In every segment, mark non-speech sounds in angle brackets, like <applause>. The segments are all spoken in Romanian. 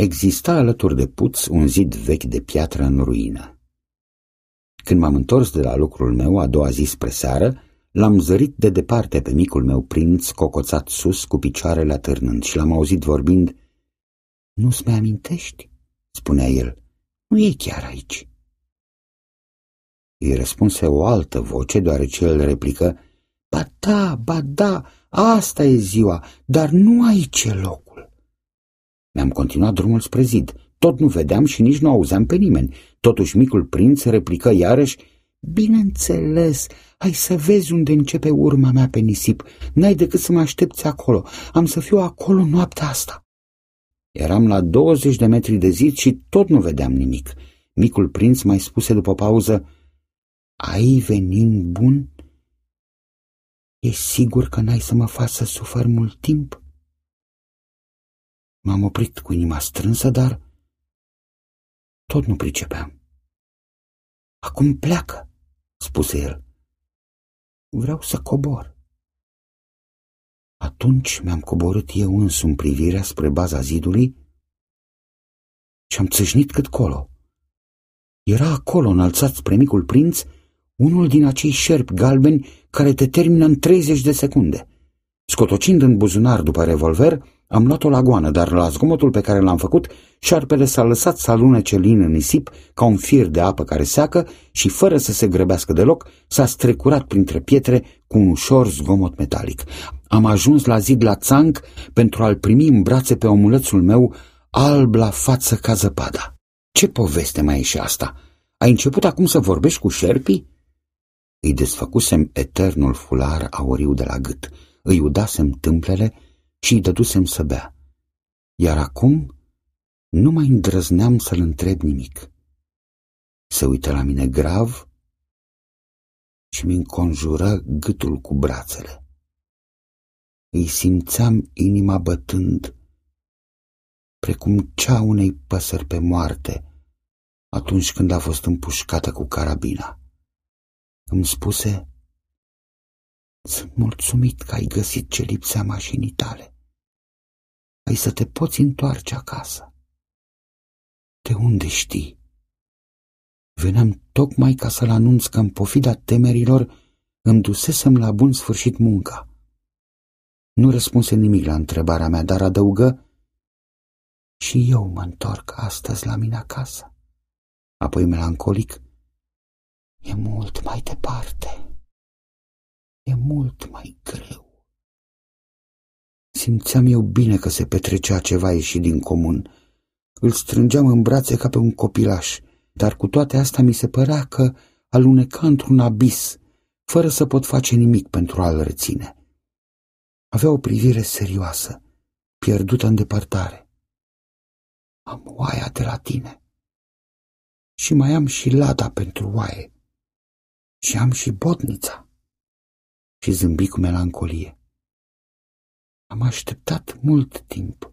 Exista alături de puț un zid vechi de piatră în ruină. Când m-am întors de la lucrul meu a doua zi spre seară, l-am zărit de departe pe micul meu prinț cocoțat sus cu picioarele atârnând și l-am auzit vorbind Nu-ți mai amintești?" spunea el. Nu e chiar aici." Îi răspunse o altă voce, deoarece el replică Ba da, ba da, asta e ziua, dar nu aici e locul." Mi-am continuat drumul spre zid. Tot nu vedeam și nici nu auzeam pe nimeni. Totuși micul prinț replică iarăși, Bineînțeles, hai să vezi unde începe urma mea pe nisip. N-ai decât să mă aștepți acolo. Am să fiu acolo noaptea asta. Eram la 20 de metri de zid și tot nu vedeam nimic. Micul prinț mai spuse după pauză, Ai venit bun? E sigur că n-ai să mă faci să sufăr mult timp? M-am oprit cu inima strânsă, dar tot nu pricepeam. Acum pleacă, spuse el. Vreau să cobor. Atunci mi-am coborât eu însumi privirea spre baza zidului și am țâșnit cât colo. Era acolo, înălțat spre micul prinț, unul din acei șerpi galbeni care te termină în 30 de secunde. Scotocind în buzunar după revolver, am luat-o la goană, dar la zgomotul pe care l-am făcut, șarpele s-a lăsat să alunece lin în nisip ca un fir de apă care seacă și, fără să se grăbească deloc, s-a strecurat printre pietre cu un ușor zgomot metalic. Am ajuns la zid la țanc pentru a-l primi în brațe pe omulețul meu, alb la față ca zăpada. Ce poveste mai e și asta? Ai început acum să vorbești cu șerpii? Îi desfăcusem eternul fular auriu de la gât, îi udasem tâmplele și îi dădusem să bea. Iar acum nu mai îndrăzneam să-l întreb nimic. Se uită la mine grav și mi înconjură gâtul cu brațele. Îi simțeam inima bătând, precum cea unei păsări pe moarte, atunci când a fost împușcată cu carabina. Îmi spuse, sunt mulțumit că ai găsit ce lipsea mașinii tale. Ai să te poți întoarce acasă. De unde știi? Veneam tocmai ca să-l anunț că în pofida temerilor îmi dusesem la bun sfârșit munca. Nu răspunse nimic la întrebarea mea, dar adăugă Și eu mă întorc astăzi la mine acasă. Apoi melancolic, e mult mai departe e mult mai greu. Simțeam eu bine că se petrecea ceva ieșit din comun. Îl strângeam în brațe ca pe un copilaș, dar cu toate astea mi se părea că aluneca într-un abis, fără să pot face nimic pentru a-l reține. Avea o privire serioasă, pierdută în depărtare. Am oaia de la tine. Și mai am și lada pentru oaie. Și am și botnița și zâmbi cu melancolie. Am așteptat mult timp.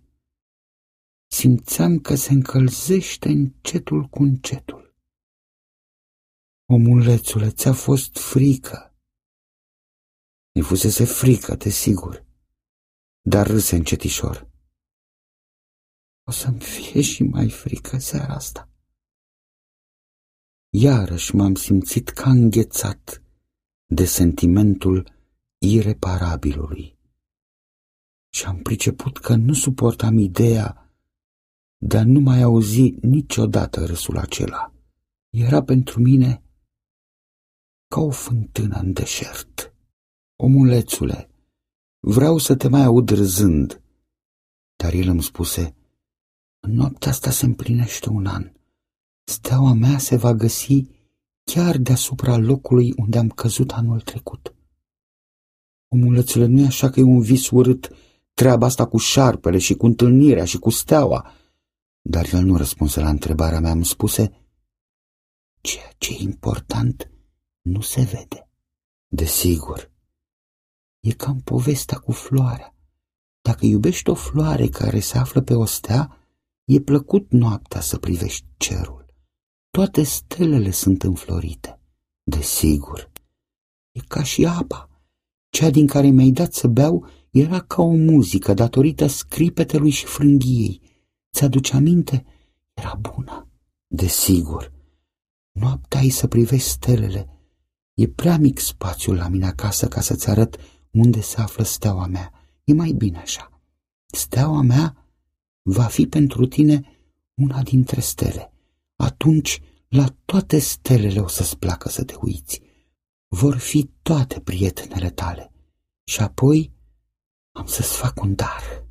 Simțeam că se încălzește încetul cu încetul. Omulețule, ți-a fost frică. Mi fusese frică, te sigur, dar râse încetișor. O să-mi fie și mai frică seara asta. Iarăși m-am simțit ca înghețat de sentimentul ireparabilului. Și am priceput că nu suportam ideea de a nu mai auzi niciodată râsul acela. Era pentru mine ca o fântână în deșert. Omulețule, vreau să te mai aud râzând. Dar el îmi spuse, în noaptea asta se împlinește un an. Steaua mea se va găsi chiar deasupra locului unde am căzut anul trecut. Omulețule, nu-i așa că e un vis urât treaba asta cu șarpele și cu întâlnirea și cu steaua? Dar el nu răspunse la întrebarea mea, îmi spuse, ceea ce e important nu se vede. Desigur, e cam povestea cu floarea. Dacă iubești o floare care se află pe o stea, e plăcut noaptea să privești cerul. Toate stelele sunt înflorite. Desigur, e ca și apa cea din care mi-ai dat să beau era ca o muzică datorită scripetelui și frânghiei. Ți-aduce aminte? Era bună. Desigur. Noaptea ai să privești stelele. E prea mic spațiul la mine acasă ca să-ți arăt unde se află steaua mea. E mai bine așa. Steaua mea va fi pentru tine una dintre stele. Atunci la toate stelele o să-ți placă să te uiți. Vor fi toate prietenele tale. Și apoi am să-ți fac un dar.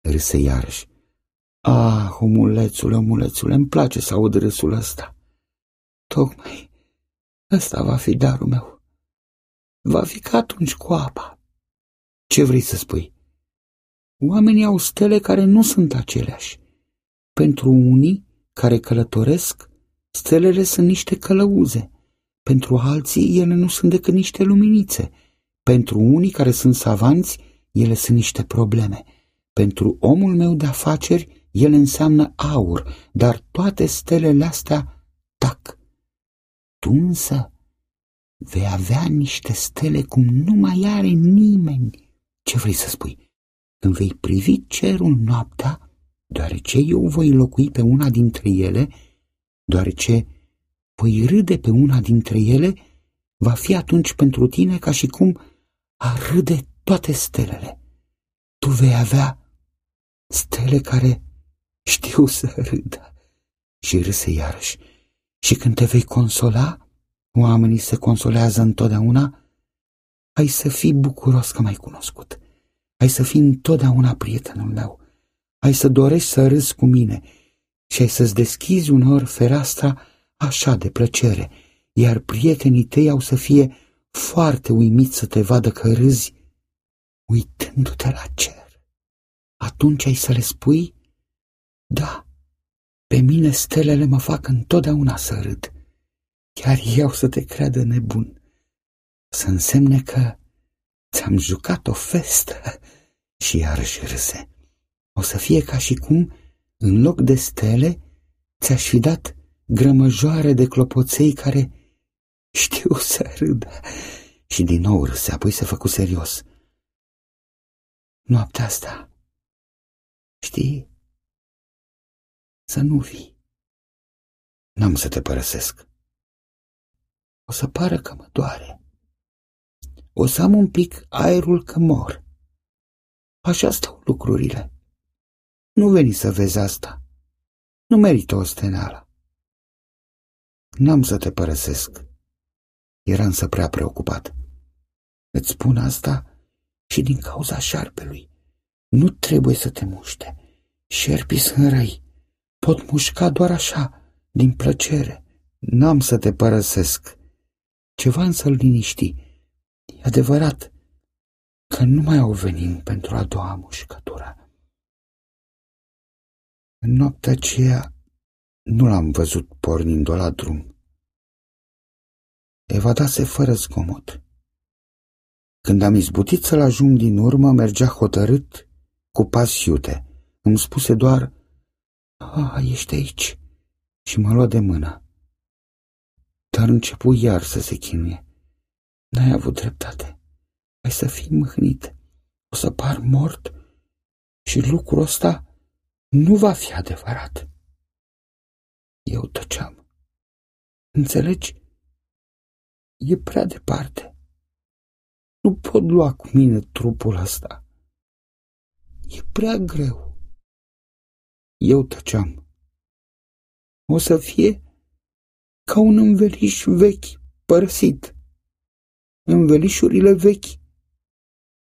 Râse iarăși. Ah, omulețule, omulețule, îmi place să aud râsul ăsta. Tocmai ăsta va fi darul meu. Va fi ca atunci cu apa. Ce vrei să spui? Oamenii au stele care nu sunt aceleași. Pentru unii care călătoresc, stelele sunt niște călăuze. Pentru alții, ele nu sunt decât niște luminițe. Pentru unii care sunt savanți, ele sunt niște probleme. Pentru omul meu de afaceri, ele înseamnă aur, dar toate stelele astea tac. Tu însă vei avea niște stele cum nu mai are nimeni. Ce vrei să spui? Când vei privi cerul noaptea, deoarece eu voi locui pe una dintre ele, deoarece voi râde pe una dintre ele, va fi atunci pentru tine ca și cum ar râde toate stelele. Tu vei avea stele care știu să râdă. Și râse iarăși. Și când te vei consola, oamenii se consolează întotdeauna, ai să fii bucuros că m-ai cunoscut. Ai să fii întotdeauna prietenul meu. Ai să dorești să râzi cu mine și ai să-ți deschizi uneori fereastra așa de plăcere, iar prietenii tăi au să fie foarte uimiți să te vadă că râzi uitându-te la cer. Atunci ai să le spui, da, pe mine stelele mă fac întotdeauna să râd. Chiar eu să te creadă nebun. Să însemne că ți-am jucat o festă <laughs> și iarăși râse. O să fie ca și cum, în loc de stele, ți-aș fi dat grămăjoare de clopoței care știu să râdă. Și din nou râse, apoi se făcu serios. Noaptea asta, știi, să nu vii. N-am să te părăsesc. O să pară că mă doare. O să am un pic aerul că mor. Așa stau lucrurile. Nu veni să vezi asta. Nu merită o stenală. N-am să te părăsesc. Era însă prea preocupat. Îți spun asta și din cauza șarpelui. Nu trebuie să te muște. Șerpii sunt răi. Pot mușca doar așa, din plăcere. N-am să te părăsesc. Ceva însă-l liniști. E adevărat că nu mai au venit pentru a doua mușcătură. În noaptea aceea nu l-am văzut pornind-o la drum. Evadase fără zgomot. Când am izbutit să-l ajung din urmă, mergea hotărât, cu pas iute. Îmi spuse doar, A, ești aici, și mă lua de mână. Dar începu iar să se chinuie. N-ai avut dreptate. Ai să fii mâhnit. O să par mort și lucrul ăsta nu va fi adevărat. Eu tăceam. Înțelegi? E prea departe. Nu pot lua cu mine trupul ăsta. E prea greu. Eu tăceam. O să fie ca un înveliș vechi, părăsit. Învelișurile vechi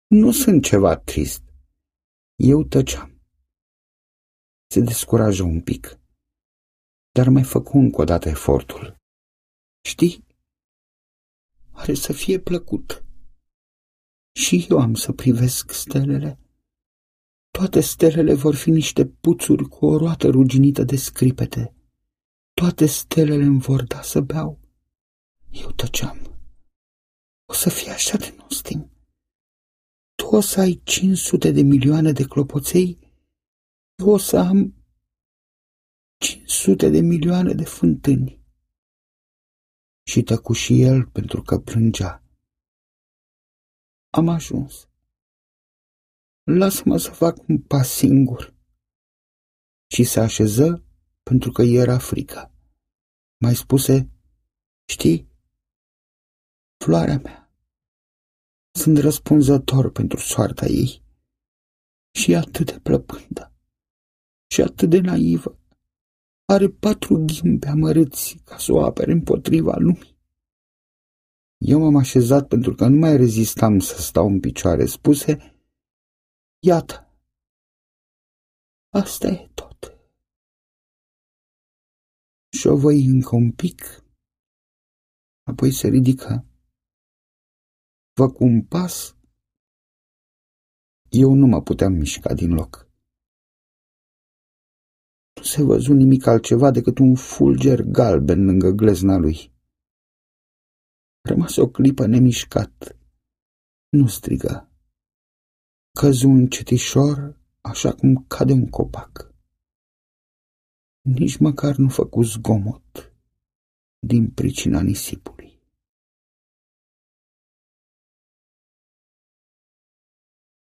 nu sunt ceva trist. Eu tăceam. Se descurajă un pic, dar mai făcu încă o dată efortul. Știi, are să fie plăcut. Și eu am să privesc stelele. Toate stelele vor fi niște puțuri cu o roată ruginită de scripete. Toate stelele îmi vor da să beau. Eu tăceam. O să fie așa de nostim. Tu o să ai 500 de milioane de clopoței, eu o să am 500 de milioane de fântâni. Și tăcu și el pentru că plângea. Am ajuns. Lasă-mă să fac un pas singur. și se așeză pentru că era frică. Mai spuse, știi, floarea mea, sunt răspunzător pentru soarta ei și e atât de plăpândă și atât de naivă. Are patru ghimbe amărâți ca să o apere împotriva lumii. Eu m-am așezat pentru că nu mai rezistam să stau în picioare. Spuse, iată, asta e tot. Și o voi încă un pic, apoi se ridică. Făcu un pas. Eu nu mă puteam mișca din loc. Nu se văzu nimic altceva decât un fulger galben lângă glezna lui. Rămas o clipă nemișcat. Nu strigă. Căzu încetișor, așa cum cade un copac. Nici măcar nu făcu zgomot din pricina nisipului.